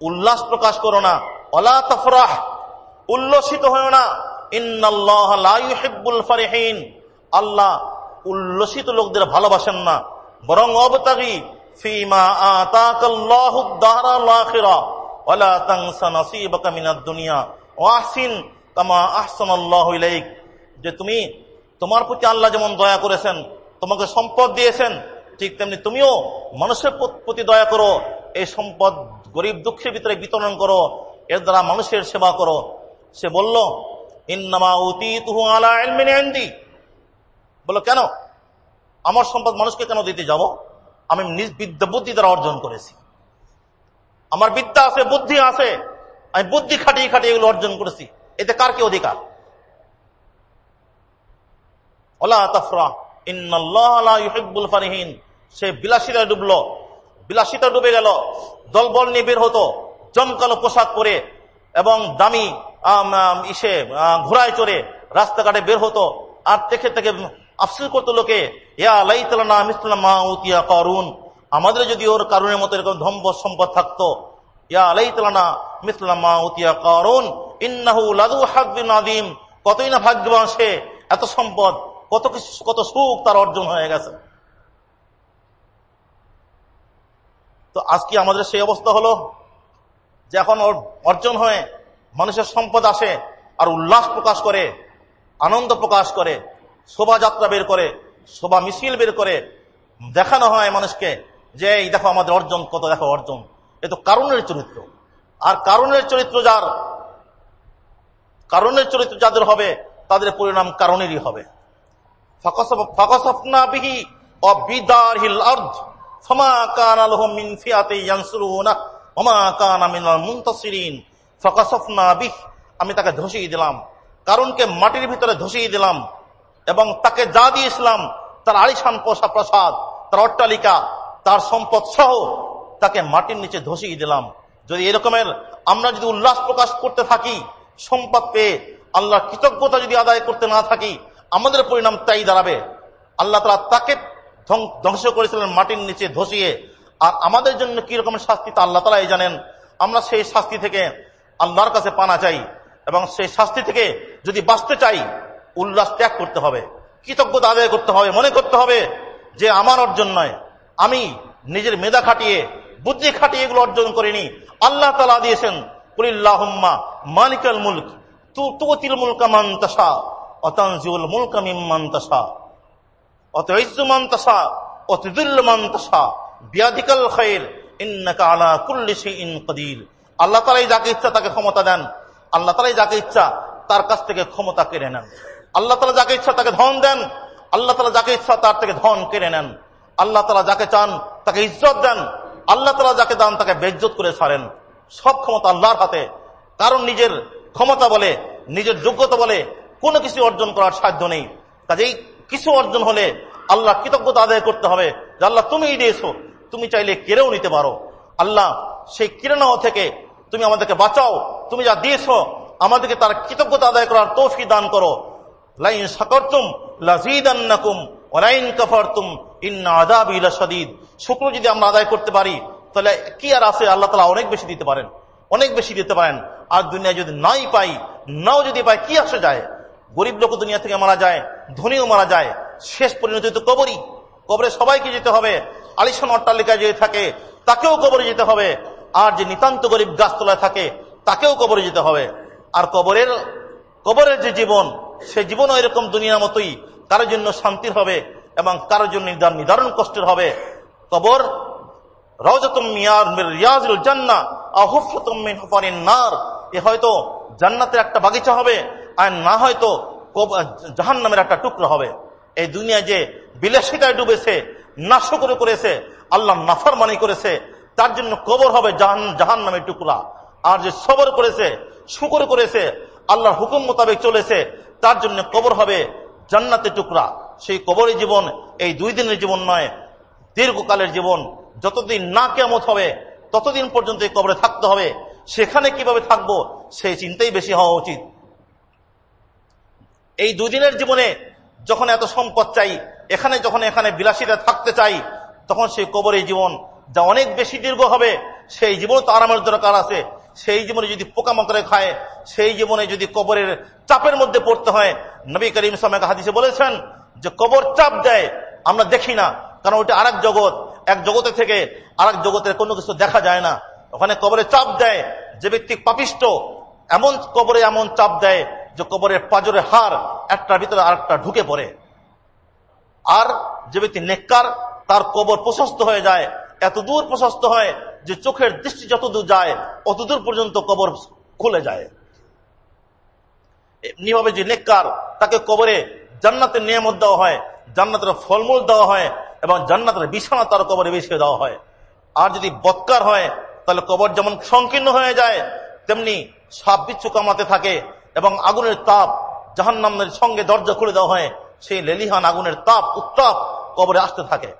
উল্লাস প্রকাশ করো না। অলা তফরাহ, উল্লসিত হয় না। আল্লাহ উল্লসিত লোকদের ভালোবাসেন না। বরং অবতাগি ফিমা আতাকাল্লাহু ওয়ালা তানসা নাসিবাকা মিনাদ দুনিয়া। ওয়াহসিন কামা আহসানাল্লাহু ইলাইক। যে তুমি তোমার প্রতি আল্লাহ যেমন দয়া করেছেন, তোমাকে সম্পদ দিয়েছেন, ঠিক তেমনি তুমিও মানুষের প্রতি দয়া করো, এই সম্পদ গরিব দুঃখের ভিতরে বিতরণ করো, এর দ্বারা মানুষের সেবা করো। সে বলল বলো কেন? আমার সম্পদ মানুষকে কেন দিতে যাব? আমি নিজ বিদ্যা বুদ্ধি দ্বারা অর্জন করেছি। আমার বিদ্যা আছে, বুদ্ধি আছে, আমি বুদ্ধি খাটিয়ে খাটিয়ে এগুলো অর্জন করেছি। এতে কার কি অধিকার? ফারিহীন। সে বিলাসিতা ডুবল বিলাসিতা ডুবে গেল, দলবল নিয়ে বের হতো, জমকালো পোশাক পরে এবং দামি ইসে ঘোড়ায় চড়ে রাস্তাঘাটে বের হতো। আর দেখে থেকে আফসিল করতো লোকে মা উতিয়া করুন। আমাদের যদি ওর কারণের মতো এরকম ধম্ব সম্পদ থাকতো, ইয়া আলাইতলানা মিসলামা উতিয়া কারণ ইন্নাহু লাদু হাকদিন আদিম কতই না ভাগ্যবান সে, এত সম্পদ, কত কিছু, কত সুখ তার অর্জন হয়ে গেছে। তো আজকে আমাদের সেই অবস্থা হলো? যে এখন অর্জন হয়ে মানুষের সম্পদ আসে আর উল্লাস প্রকাশ করে, আনন্দ প্রকাশ করে, শোভাযাত্রা বের করে, শোভা মিছিল বের করে, দেখানো হয় মানুষকে যে, এই দেখো আমাদের অর্জন, কত দেখো অর্জন। এ তো কারণের চরিত্র। আর কারণের চরিত্র যার, কারণের চরিত্র যাদের হবে, তাদের পরিণাম কারণেরই হবে। আমি তাকে ধসিয়ে দিলাম। কারণকে মাটির ভিতরে ধসিয়ে দিলাম। এবং তাকে যা দিয়েছিলাম, তার আলিশান পোষা প্রসাদ, তার অট্টালিকা তার সম্পদ সহ তাকে মাটির নিচে ধসিয়ে দিলাম। যদি এরকমের আমরা যদি উল্লাস প্রকাশ করতে থাকি, সম্পদ পেয়ে আল্লাহ কৃতজ্ঞতা যদি আদায় করতে না থাকি, আমাদের পরিণাম তাই দাঁড়াবে। আল্লাহ তালা তাকে ধ্বংস করেছিলেন মাটির নিচে ধসিয়ে। আর আমাদের জন্য কি শাস্তি তা আল্লাহ তালাই জানেন। আমরা সেই শাস্তি থেকে আল্লাহর কাছে পানা চাই এবং সেই শাস্তি থেকে যদি বাঁচতে চাই, উল্লাস ত্যাগ করতে হবে। কৃতজ্ঞতা আদায় করতে হবে, মনে করতে হবে যে আমার অর্জন নয়। আমি নিজের মেধা খাটিয়ে, বুদ্ধি খাটিয়ে এগুলো অর্জন করিনি। আল্লাহ তালা দিয়েছেন, কুলিল্লাহম্মা মালিকাল মুলক তুতিল মুলকা মান্তাসা অতানজিউল মুলকা মিম্মান্তাসা অত ইজ্জুমান্তাসা অতিদুল্ল মান্তাসা বিয়াদিকাল খায়ের ইন্নাকা আলা কুল্লি ইন কদির। আল্লাহ তালাই যাকে ইচ্ছা তাকে ক্ষমতা দেন। আল্লাহ তালাই যাকে ইচ্ছা তার কাছ থেকে ক্ষমতা কেড়ে নেন। আল্লাহ তালা যাকে ইচ্ছা তাকে ধন দেন। আল্লাহ তালা যাকে ইচ্ছা তার থেকে ধন কেড়ে নেন। আল্লাহ তালা যাকে চান তাকে ইজ্জত দেন, আল্লাহ তালা যাকে দান তাকে বেজ্জত করে ছাড়েন। সব ক্ষমতা আল্লাহর হাতে। কারণ নিজের ক্ষমতা বলে, নিজের যোগ্যতা বলে কোনো কিছু অর্জন করার সাধ্য নেই। কাজেই কিছু অর্জন হলে আল্লাহ কৃতজ্ঞতা আদায় করতে হবে যে, আল্লাহ তুমিই দিয়েছ, তুমি চাইলে কেড়েও নিতে পারো। আল্লাহ সেই নেওয়া থেকে তুমি আমাদেরকে বাঁচাও, তুমি যা দিয়েছ, আমাদেরকে তার কৃতজ্ঞতা আদায় করার তৌফি দান করো। লাইন সাকরতুম, লাজিদান্নাকুম ওলাইন কাফারতুম শুক্র যদি আমরা আদায় করতে পারি, তাহলে কি আর আছে? আল্লাহ তালা অনেক বেশি দিতে পারেন, অনেক বেশি দিতে পারেন। আর দুনিয়ায় যদি নাই পাই, নাও যদি পাই, কি আসে যায়? গরিব লোক দুনিয়া থেকে মারা যায়, ধনীও মারা যায়, শেষ পরিণতি তো কবরই। কবরে সবাইকে যেতে হবে। আলিশান অট্টালিকায় যে থাকে, তাকেও কবরে যেতে হবে। আর যে নিতান্ত গরিব গাছতলায় থাকে, তাকেও কবরে যেতে হবে। আর কবরের কবরের যে জীবন, সে জীবনও এরকম দুনিয়ার মতোই। কারোর জন্য শান্তির হবে এবং কারোর জন্য নিদারুণ কষ্টের হবে? কবর? এ হয়তো জান্নাতের একটা বাগিচা হবে, আর না হয়তো একটা হবে। এই যে ডুবেছে করেছে, আল্লাহ মানি করেছে, তার জন্য কবর হবে জাহান জাহান নামের টুকরা। আর যে সবর করেছে, শুকর করেছে, আল্লাহর হুকুম মোতাবেক চলেছে, তার জন্য কবর হবে জান্নাতের টুকরা। সেই কবরের জীবন এই দুই দিনের জীবন নয়, দীর্ঘকালের জীবন। যতদিন না কেমত হবে, ততদিন পর্যন্ত এই কবরে থাকতে হবে। সেখানে কীভাবে থাকব, সেই চিন্তাই বেশি হওয়া উচিত। এই দুদিনের জীবনে যখন এত সম্পদ চাই, এখানে যখন এখানে বিলাসিতা থাকতে চাই, তখন সেই কবরের জীবন যা অনেক বেশি দীর্ঘ হবে, সেই জীবন তো আরামের দরকার আছে। সেই জীবনে যদি পোকামাকড়ে খায়, সেই জীবনে যদি কবরের চাপের মধ্যে পড়তে হয়, নবী করিম সামেক হাদিসে বলেছেন যে কবর চাপ দেয়, আমরা দেখি না, কারণ ওইটা আরেক জগৎ। এক জগতে থেকে আরেক জগতের কোনো কিছু দেখা যায় না। ওখানে কবরে চাপ দেয় যে ব্যক্তি পাপিষ্ট, এমন কবরে এমন চাপ দেয় যে কবরের পাজরের হার একটার ভিতরে আরেকটা ঢুকে পড়ে। আর যে ব্যক্তি নেককার, তার কবর প্রশস্ত হয়ে যায় এত দূর প্রশস্ত হয় যে চোখের দৃষ্টি যতদূর যায়, অতদূর পর্যন্ত কবর খুলে যায়। এমনিভাবে যে নেককার, তাকে কবরে জান্নাতের নিয়ামত দেওয়া হয়, জান্নাতের ফলমূল দেওয়া হয় এবং জান্নাতের বিছানা তার কবরে বেছিয়ে দেওয়া হয়। আর যদি বৎকার হয়, তাহলে কবর যেমন সংকীর্ণ হয়ে যায়, তেমনি সাপ বিচ্ছু কামাতে থাকে এবং আগুনের তাপ জাহান্নামের সঙ্গে দরজা খুলে দেওয়া হয়, সেই লেলিহান আগুনের তাপ, উত্তাপ কবরে আসতে থাকে।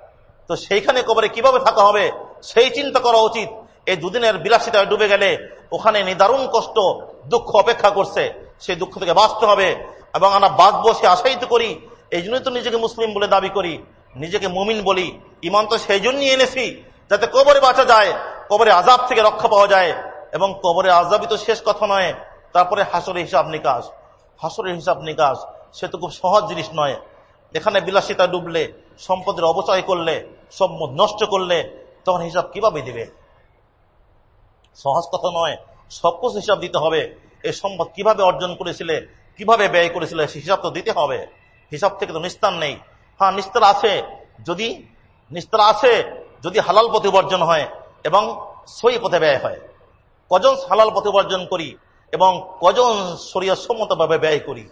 তো সেইখানে কবরে কীভাবে থাকা হবে, সেই চিন্তা করা উচিত। এই দুদিনের বিলাসিতায় ডুবে গেলে ওখানে নিদারুণ কষ্ট, দুঃখ অপেক্ষা করছে। সেই দুঃখ থেকে বাঁচতে হবে। এবং আমরা বাদ বসে আশাই তো করি, এই জন্যই তো নিজেকে মুসলিম বলে দাবি করি, নিজেকে মুমিন বলি। ইমান তো সেই জন্যই এনেছি, যাতে কবরে বাঁচা যায়, কবরে আজাব থেকে রক্ষা পাওয়া যায়, এবং কবরে আজাবই তো শেষ কথা নয়, তারপরে হাসরের হিসাব নিকাশ। হাসরের হিসাব নিকাশ, সে তো খুব সহজ জিনিস নয়। এখানে বিলাসিতা ডুবলে, সম্পদের অবচয় করলে সম্পদ নষ্ট করলে, তখন হিসাব কীভাবে দিবে? সহজ কথা নয় সবকিছু হিসাব দিতে হবে। এই সম্পদ কীভাবে অর্জন করেছিলে কীভাবে ব্যয় করেছিলে হিসাব তো দিতে হবে। হিসাব থেকে তো নিস্তার নেই। হ্যাঁ নিস্তার আছে। যদি নিস্তার আছে, যদি হালাল পথে উপার্জন হয় এবং সই পথে ব্যয় হয়। কজন হালাল পথে উপার্জন করি এবং কজন শরীয় সম্মতভাবে ব্যয় করি?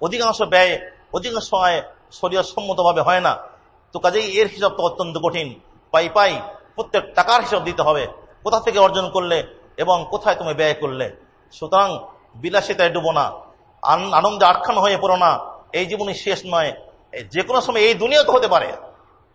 অধিকাংশ ব্যয়, অধিকাংশ সময় শরীয় সম্মতভাবে হয় না। তো কাজেই এর হিসাব তো অত্যন্ত কঠিন। পাই পাই প্রত্যেক টাকার হিসাব দিতে হবে। কোথা থেকে অর্জন করলে এবং কোথায় তুমি ব্যয় করলে? সুতরাং বিলাসিতায় ডুবো না। আনন্দে আটখান হয়ে পড়ো না। এই জীবনই শেষ নয়। যে কোনো সময় এই দুনিয়া তো হতে পারে।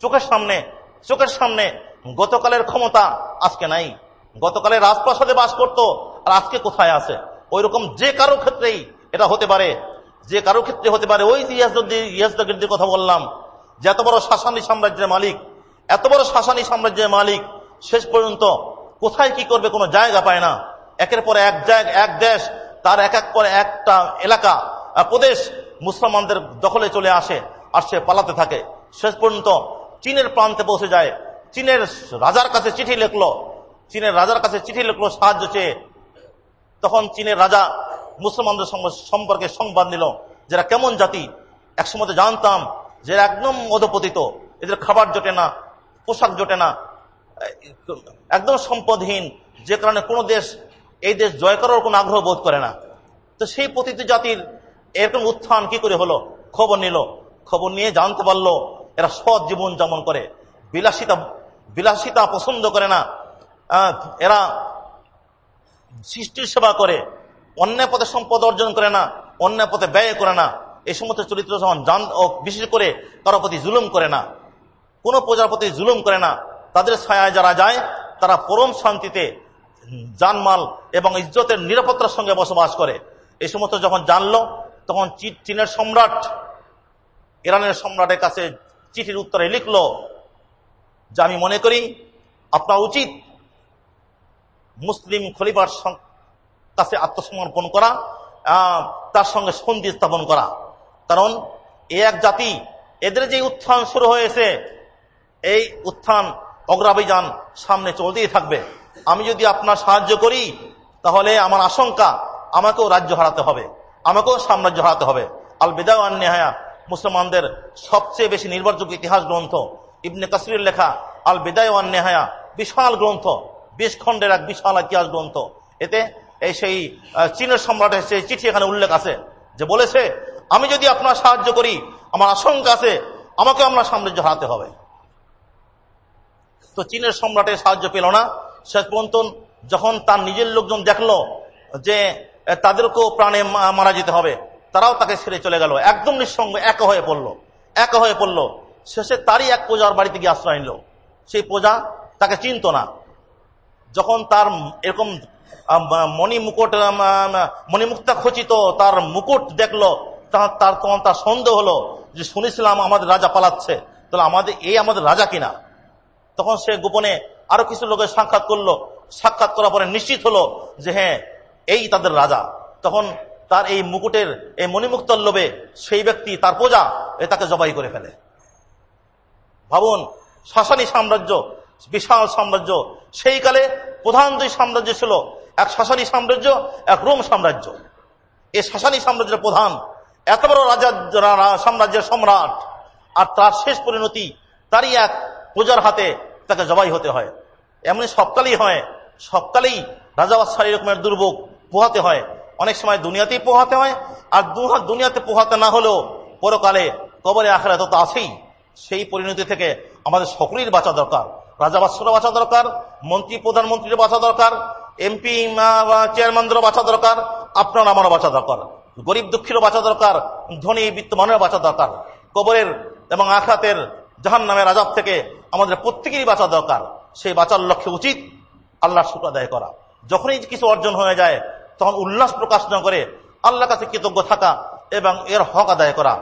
চোখের সামনে চোখের সামনে গতকালের ক্ষমতা আজকে নাই। গতকালে রাজপ্রাসাদে বাস করত, আর আজকে কোথায় আছে? ওই রকম যে কারও ক্ষেত্রেই এটা হতে পারে। যে কারও ক্ষেত্রে হতে পারে ওই ইয়াজদের কথা বললাম। যে এত বড় শাসানী সাম্রাজ্যের মালিক, এত বড় শাসানী সাম্রাজ্যের মালিক, শেষ পর্যন্ত কোথায় কি করবে কোনো জায়গা পায় না। একের পর এক জায়গা, এক দেশ তার এক এক পরে একটা এলাকা প্রদেশ মুসলমানদের দখলে চলে আসে, আর সে পালাতে থাকে। শেষ পর্যন্ত চীনের প্রান্তে পৌঁছে যায়। চীনের রাজার কাছে চিঠি লিখলো। চীনের রাজার কাছে চিঠি লিখলো সাহায্য চেয়ে। তখন চীনের রাজা মুসলমানদের সম্পর্কে সংবাদ নিল, যারা কেমন জাতি। একসময় জানতাম যে একদম অধপতিত এদের খাবার জোটে না, পোশাক জোটে না। একদম সম্পদহীন। যে কারণে কোনো দেশ এই দেশ জয় করার কোনো আগ্রহ বোধ করে না। তো সেই পতিত জাতির এরকম উত্থান কি করে হলো? খবর নিল। খবর নিয়ে জানতে পারল, এরা সৎ জীবন যেমন করে। বিলাসিতা বিলাসিতা পছন্দ করে না। এরা সৃষ্টির সেবা করে। অন্যায় পথে সম্পদ অর্জন করে না অন্য পথে ব্যয় করে না। এই সমস্ত চরিত্র যখন জান বিশেষ করে কারও প্রতি জুলুম করে না, কোনো প্রজার প্রতি জুলুম করে না, তাদের ছায়ায় যারা যায়, তারা পরম শান্তিতে জানমাল এবং ইজ্জতের নিরাপত্তার সঙ্গে বসবাস করে। এই সমস্ত যখন জানলো, তখন চীনের সম্রাট, ইরানের সম্রাটের কাছে চিঠির উত্তরে লিখল, যে আমি মনে করি, আপনার উচিত মুসলিম খলিফার কাছে আত্মসমর্পণ করা তার সঙ্গে সন্ধি স্থাপন করা। কারণ এ এক জাতি, এদের যে উত্থান শুরু হয়েছে, এই উত্থান অগ্রাভিযান সামনে চলতেই থাকবে। আমি যদি আপনার সাহায্য করি, তাহলে আমার আশঙ্কা আমাকেও রাজ্য হারাতে হবে, আমাকেও সাম্রাজ্য হারাতে হবে। আল বেদাওয়ান নেহায়া মুসলমানদের সবচেয়ে বেশি নির্ভরযোগ্য ইতিহাস গ্রন্থ। ইবনে কাসির লেখা আল বেদাওয়ান নেহায়া বিশাল গ্রন্থ, বিশ খণ্ডের এক বিশাল ইতিহাস গ্রন্থ। এতে এই সেই চীনের সম্রাটের সেই চিঠি এখানে উল্লেখ আছে, যে বলেছে, আমি যদি আপনার সাহায্য করি, আমার আশঙ্কা আছে আমাকে আপনার সাম্রাজ্য হারাতে হবে। তো চীনের সম্রাটের সাহায্য পেল না শেষ পর্যন্ত যখন তার নিজের লোকজন দেখল যে তাদেরকেও প্রাণে মারা যেতে হবে, তারাও তাকে ছেড়ে চলে গেল। একদম নিঃসঙ্গ, এক হয়ে পড়ল, এক হয়ে পড়ল। শেষে তারই এক প্রজার বাড়িতে গিয়ে আশ্রয় নিল। সেই প্রজা তাকে চিনত না। যখন তার এরকম মণি মুকুট মণিমুক্তা খচিত, তার মুকুট দেখল তার তখন তার সন্দেহ হলো যে, শুনেছিলাম আমাদের রাজা পালাচ্ছে, তাহলে আমাদের এই আমাদের রাজা কিনা? তখন সে গোপনে আরও কিছু লোকের সাক্ষাৎ করল। সাক্ষাৎ করার পরে নিশ্চিত হলো যে হ্যাঁ এই তাদের রাজা। তখন তার এই মুকুটের, এই মণিমুক্তর লোভে সেই ব্যক্তি, তার প্রজা, এ তাকে জবাই করে ফেলে। ভাবুন, শাসানী সাম্রাজ্য, বিশাল সাম্রাজ্য, সেই কালে প্রধান দুই সাম্রাজ্য ছিল, এক শাসানী সাম্রাজ্য, এক রোম সাম্রাজ্য। এই শাসানী সাম্রাজ্যের প্রধান, এত বড় রাজা সাম্রাজ্যের সম্রাট, আর তার শেষ পরিণতি, তারই এক প্রজার হাতে তাকে জবাই হতে হয়। এমনি সবকালেই হয়, সবকালেই রাজা বাদশাহ এরকমের দুর্ভোগ পোহাতে হয়। অনেক সময় দুনিয়াতেই পোহাতে হয়, আর দুনিয়াতে পোহাতে না হলেও পরকালে কবরে আখেরা তো আছেই। সেই পরিণতি থেকে আমাদের সকলের বাঁচা দরকার রাজা বাঁচা দরকার, মন্ত্রী প্রধানমন্ত্রীর বাঁচা দরকার, এমপি চেয়ারম্যানদেরও বাঁচা দরকার, আপনার, আমারও বাঁচা দরকার। গরিব দুঃখীরও বাঁচা দরকার, ধনী বিত্তমানের বাঁচা দরকার। কবরের এবং আখাতের জাহান নামের আজাব থেকে আমাদের প্রত্যেকেরই বাঁচা দরকার। সেই বাঁচার লক্ষ্যে উচিত আল্লাহর শুক্র আদায় করা। যখনই কিছু অর্জন হয়ে যায়, তখন উল্লাস প্রকাশ না করে আল্লাহ কাছে কৃতজ্ঞ থাকা এবং এর হক আদায় করা।